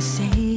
say